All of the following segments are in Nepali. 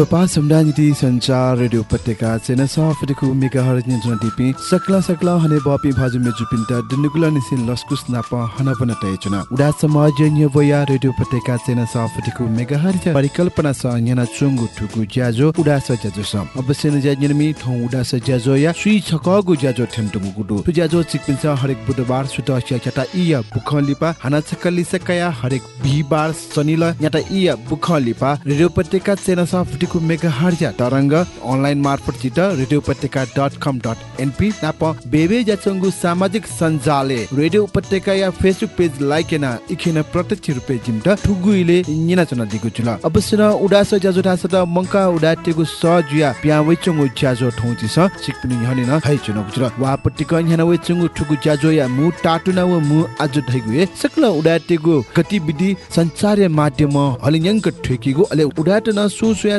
जुजुलोपा समुदाय संचार रेडियो उपत्यका चेना सफटिको मेगा हर नियन्त्रण टिपी सकला सकला हने बपी भाजु मेजु पिन्टा दुनुगुला निसिन लस्कुस नाप हना पन तय चुना उडा समाज न्य वया रेडियो उपत्यका चेना सफटिको मेगा हर परिकल्पना स न्यना चुंगु ठुकु ज्याजो उडा स ज्याजो सम अवश्य न ज्याजनमी ठौ उडा स ज्याजो या सुई छकगु ज्याजो ठेन्टुगु गुडु तु ज्याजो चिकपिन्छ हरेक बुधबार सुत चटा इया बुखलिपा हना छकली सकया हरेक बिहिबार शनिल याटा इया बुखलिपा रेडियो उपत्यका चेना सफटिको मेगा हर्जा तरङ्ग अनलाइन मार्फत चित radio Upatyaka dot com dot np नाप बेबे जाचङ्गु सामाजिक सञ्जाले रेडियो उपत्यका या फेसबुक पेज लाइक ना इखेन प्रत्यक्ष रुपे जिमट ठुगुइले निना चना दिगु जुल अवश्य न उडास थास त मंका उडाटेगु स जुया प्या वइचंगु ज्याजो ठौची स सिकपिनि हनि न हाइ चुन गुजुल वइचंगु ठुगु ज्याजो या मु टाटु न व मु आज धैगु ए। सकल उडाटेगु गतिविधि सञ्चार माध्यम हलियंक ठेकीगु अले उडाट न सुसुया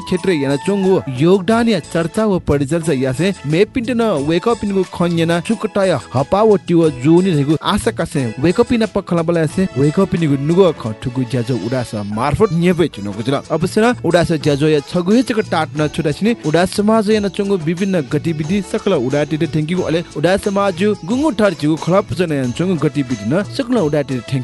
क्षेत्र याना चोंगु योगदान या चर्चा व परिचर्चा यासे मे पिन्ट न वेक अप निगु खन्यना चुकटाय हपा व टिव जोनि रेगु आशा कासे वेक अप न पखला बला यासे वेक अप निगु नुगु ख ठुगु ज्याजो उडास मार्फत नेबे चुनो गुजरा अवश्य न उडास ज्याजो या छगु हेचक टाट न छुटा छिने उडा समाज याना चोंगु विभिन्न गतिविधि सकल उडा टिटे थ्यांक यू अले उडा समाज गुंगु ठर जिगु खलप जन याना चोंगु गतिविधि न सकल उडा टिटे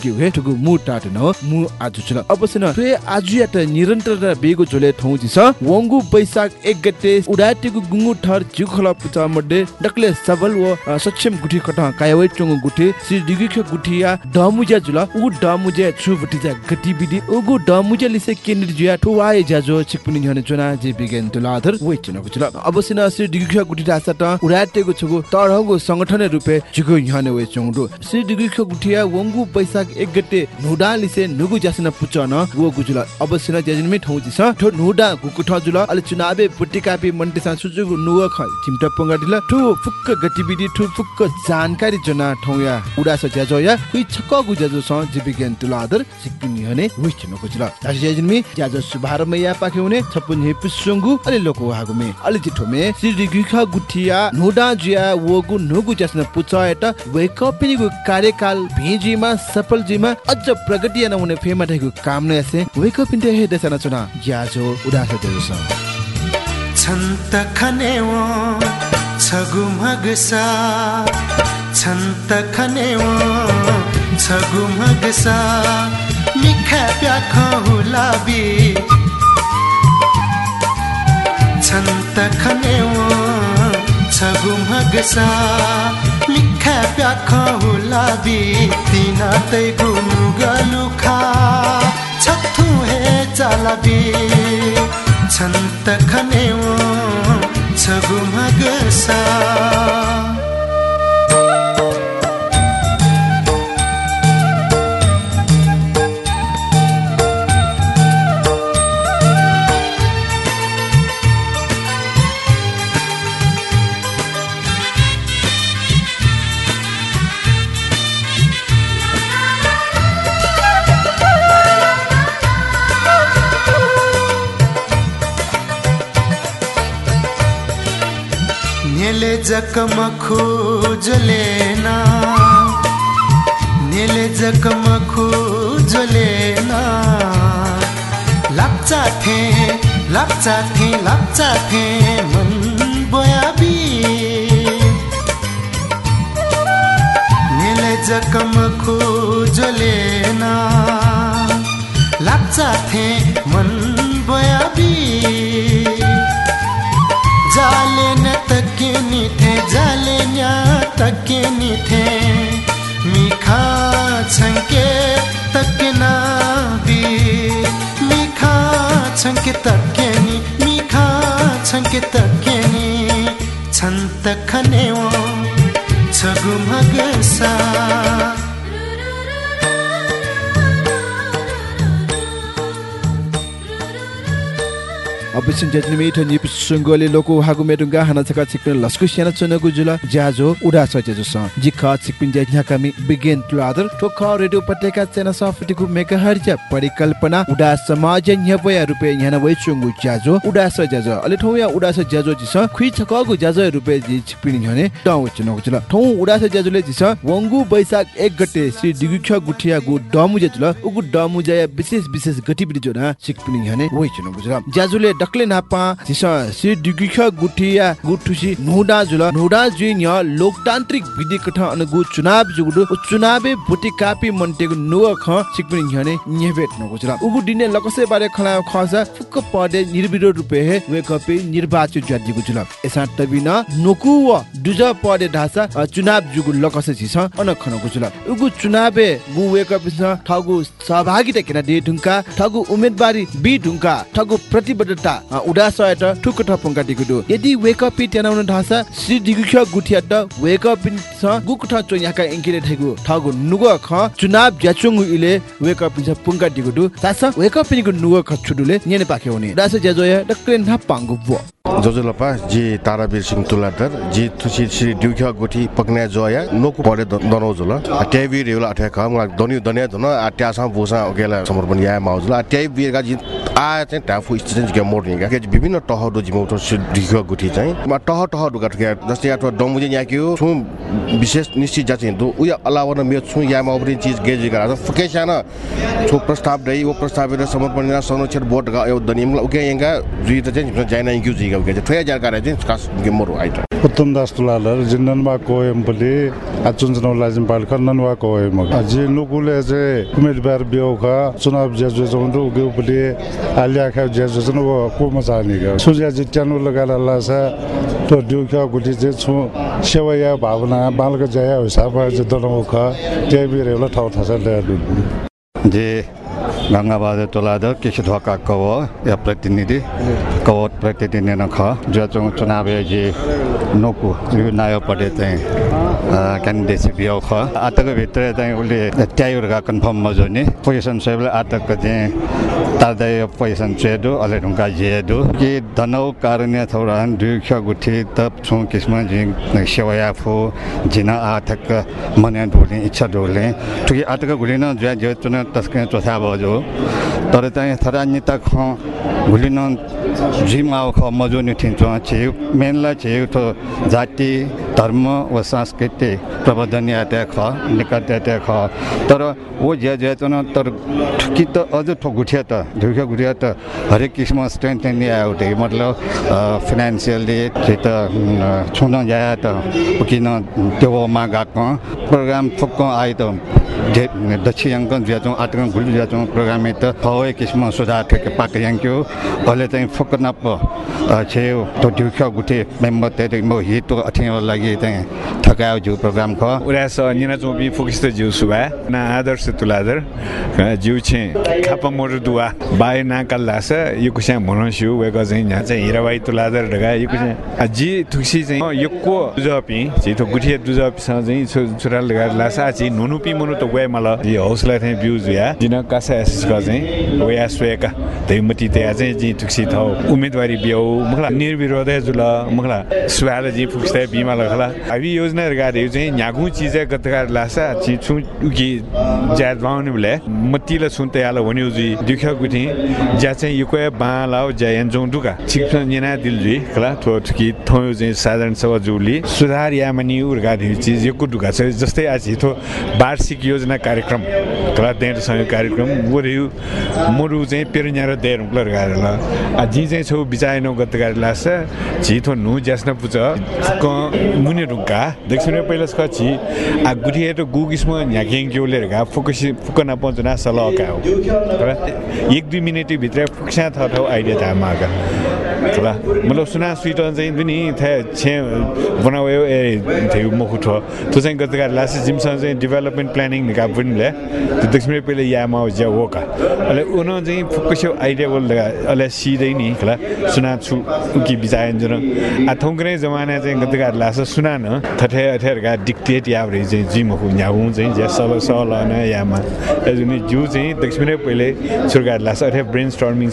जिस वंगु बैशाख एक गते उडाटिगु गुंगु ठर जिगु खलप पुचा मध्ये डक्ले सबल व सक्षम गुठी कट कायवै चोंगु गुठी श्री दिगुख गुठिया डमुजा जुला उ डमुजा छु बुटिजा गतिविधि उगु डमुजा लिसे केन्द्र जुया ठुवाए जाजो छिकपुनि हने चुना जे बिगेन तुलाधर वे चुनको जुला। अवश्य न श्री दिगुख गुठी रासा त उडाटेगु छगु तरहगु संगठन रुपे जुगु हने वे चोंगु। श्री दिगुख गुठिया वंगु बैशाख एक गते नुडा लिसे नुगु जासन पुचन वो गुजुला अवश्य न जेजनमे ठौ जिस ठो नुडा गुकुठ जुला अले चुनावे पुट्टिकापी मन्टेसा सुजुगु नुव ख चिमटा पंगा ठु फुक्क गतिविधि ठु फुक्क जानकारी जना ठौया। उडास ज्याजो या कुइ छक्क गुज्याजो स जीविज्ञान तुलादर सिक्किम हने विच नको जुला दाजु जेजनमे ज्याजो सुभार मैया पाखे हुने छपुन हे पुसुंगु अले लोको हागुमे। अले जिठोमे श्री गिखा गुठिया नुडा जिया वगु नुगु जसन पुचाएट वेकअपिनिगु कार्यकाल भिजिमा सफल जिमा अझ प्रगति याना हुने फेमा ठेगु काम न यासे वेकअपिन्टे हे देसना चुना। ज्याजो उडास देजो छन्त खनेव छगु मगसा। छन्त छगु मगसा। मिखा प्याख हुलाबी छन्त खनेव छगु मगसा। मिखा प्याख हुलाबी तिना तै गुनु गलुखा छथु हे चालाबी। छन्त खनेव छगु मगसा। नेले जकम खोजलेना नेले जकम खोजलेना लाप्चा थे लाप्चा थे लाप्चा थे मन बयाबी नेले जकम खोजलेना लाप्चा थे मन बयाबी जाले न्या तके निथे मिखा छंके तके ना मिखा छंके तके नि मिखा छंके तके नि छन्त खनेओ छगु मगसा। जटनी मिठ निप सुंगोले लोको हागु मेडुंगा हाना छका छिकपिन लस्कु सेना चनगु जुल ज्याजो उडा सचे जुस। जिखा छिकपिन ज्या झ्याकामी बिगेन तुलादर ठोख रेडियो पटेका चेना सफटिकु मेगाहर्ज परिकल्पना। उडा समाज न्यपया रुपे न्याना वइ चुंगु ज्याजो। उडा स ज्याजो। अले ठौया उडा स ज्याजो जिस। खुइ छकगु ज्याजो रुपे जि छिकपिन झने टाउ चनगु जुल ठौ उडा स ज्याजोले जिस। वंगु बैशाख 1 गते श्री दिगुख गुठिया गु डमु जुल उगु डमु जया विशेष विशेष गतिविधि जोना छिकपिन झने वइ चनगु जुल ज्याजोले डक्ले नापा। जिस सि दिगुख गुठिया गुठुसी नुडा जुल। नुडा जुइ न्य लोकतान्त्रिक विधि कठ अनुगु चुनाव जुगु चुनावे भोटी कापी मन्टेगु नुव ख छिकपिन झने न्यबेट नगु जुल। उगु दिने लकसे बारे खला खसा फुक्क पदे निर्विरोध रुपे हे वे कपि निर्वाचित ज्यादिगु जुल। एसा तबिन नोकु व दुज पदे ढासा चुनाव जुगु लकसे छिस अन खनगु जुल। उगु चुनावे गु वे कपि ठगु सहभागिता केना दे ढुङ्का ठगु उम्मेदवारी बि ढुङ्का ठगु प्रतिबद्धता उडा सयत ठुक ठपंका दिगुदु यदि वेक अप त्यानाउन ढासा श्री दिगुख गुठिया त वेक अप स गुक ठ चो याका एंकिले ठगु ठगु नुगु ख चुनाव ज्याचुङ इले वेक अप छ पुंका दिगुदु सास वेक अप निगु ख छुडुले नेने पाखे हुने दास ज्याजोय डक्रे ना पांगु बु जोजोलपा जी तारावीर सिंह तुलाटर जी तुसी श्री ड्युख्या गुठी पक्ने जोया नोकु परे दनो जुल ट्याबी रेउला अठ्या खम दनि दने धन आट्या सा बुसा ओकेला समर्पण या माउजुल ट्याबी बिरगा जी आ चाहिँ टाफु स्टेसन के मोर्निङ के विभिन्न टह दो जिमो तो ड्युख्या गुठी चाहिँ। टह टह दुगा ठ्या जस्तै या डमुजे याक्यो छु विशेष निश्चित जा चाहिँ दु उया अलावा न मे छु या माउबरी चीज गेज गरा फके साना छु प्रस्ताव दै वो प्रस्ताव समर्पण संरक्षण बोर्ड गा यो दनिम उके यंगा जुइ त चाहिँ जाइन इंक्यु जिगा। उम्मेदवार बियोका चुनाव जेजो जौंदु उगे बलि आलिया खा जेजो जन वो को मचानी ग सुजा जित्यानु लगाला लासा तो ड्युका गुटी चाहिँ छु सेवाया भावना बालक जया हिसाब टेबी रेला ठाउँ थासा ल्यादु जे केसी ढोका कव या प्रतिनिधि कवत प्रतिनिधि न ख जो चुङ चुनाव जे नोकु यो नायो पटे चाहिँ क्यान्डिडेट बियो ख आतको भित्र चाहिँ उसले ट्यायुरका कन्फर्म मजोनी पोजिसन सबैले आतको चाहिँ तार्दै पोजिसन चेदो अले ढुङ्गा जेदो कि धनौ कारुण्य थौरान दुख गुठी तप छु किस्म जिङ सेवाया फो जिना आतक मने ढोले इच्छा ढोले ठुकी आतको घुलिन ज्या जो चुन तस्के चोथा बजो तर चाहिँ थरा निता ख घुलिन जिम आउ ख मजो नि ठिन्छ छे मेनलाई छे तो जाति धर्म व संस्कृति प्रबन्धन यात्या ख निकट ख तर वो ज्या ज्या चुन तर ठुकी त अझ ठो गुठिया त ढुक्या गुठिया त हरेक किसिम स्ट्रेन्थ नि आयो ते मतलब चाहिँ त छुन जाया त किन त्यो मा गएको प्रोग्राम फुक्क आयो त दक्षिण अङ्क ज्याचौँ आटक घुलि ज्याचौँ प्रोग्राम त हवे किसिम सुधार ठेके पाक याङ्क्यो अहिले चाहिँ फुक्क नप छे तो ढुक्या गुठे मेम्बर ते म हितो अठियो लागि चाहिँ थकायो जो प्रोग्राम ख। उरास निना चोपी फुकिस्त जिउ सुबा ना आदर्श तुलादर जिउ छे खापा मोर दुवा बाय ना कल्लास यो कुसा मनस्यु वेक चाहिँ यहाँ चाहिँ हिराबाई तुलादर ढगा यो कुसा जी थुक्सी चाहिँ यको दुजपी चाहिँ तो गुठिया दुजपी सँग चाहिँ छुरा लगा लासा चाहिँ नुनुपी मनु त वे मला यो हौसला थे ब्युज या जिन कासा एसएस का चाहिँ वया स्वेका दैमती ते चाहिँ जी तुक्सी थौ उम्मेदवारी बिउ मखला निर्विरोध जुल मखला स्वाल जी फुक्स्ते बिमा लखला अभी योजना रगारे चाहिँ न्यागु चिज गतकार लासा छि छु कि ज्याद भाउने बले मतिला सुनते आला भन्यो जी दुख्या गुठी ज्या चाहिँ युको बालाउ जयन जों दुका छिक निना दिल जी खला थो कि थौ चाहिँ साधारण सभा जुली सुधार यामनी उर्गा चिज यो दुका छ जस्तै आज थो वार्षिक योजना कार्यक्रम कला सँग कार्यक्रम वरु मुरु चाहिँ पेरुन्या र देर उक्लर गारेल। आ जी चाहिँ छौ बिचाएनो गत गारे लास जी थो नु ज्यास्न पुच क मुने रुका दक्षिण पहिला छ छि आ गुठी त गुगिसम न्याकेङ क्योलेर गा फोकस फुकना पञ्चना सला का हो एक दुई मिनट भित्र फुक्सा थ आइडिया था ल मतलब सुना स्विट चाहिँ पनि थे छे बनायो ए थियो मखु ठो त्यो चाहिँ गत गार लास्ट जिमसँग चाहिँ डेभलपमेन्ट प्लानिङ निका पनि ले त्यो दक्षिण पहिले यामा ज्या हो का अहिले उन चाहिँ फुक्कस्यो आइडिया बोल अहिले सिधै नि खला सुना छु कि बिचायन जुन आ थौक्रे जमाना चाहिँ गत गार लास्ट सुना न थठे अठेरका डिक्टेट याब्रे चाहिँ जिमखु न्याउ चाहिँ ज्या सल सल न यामा जुन जु चाहिँ दक्षिण पहिले सुरगार लास्ट अठे ब्रेन स्टर्मिङ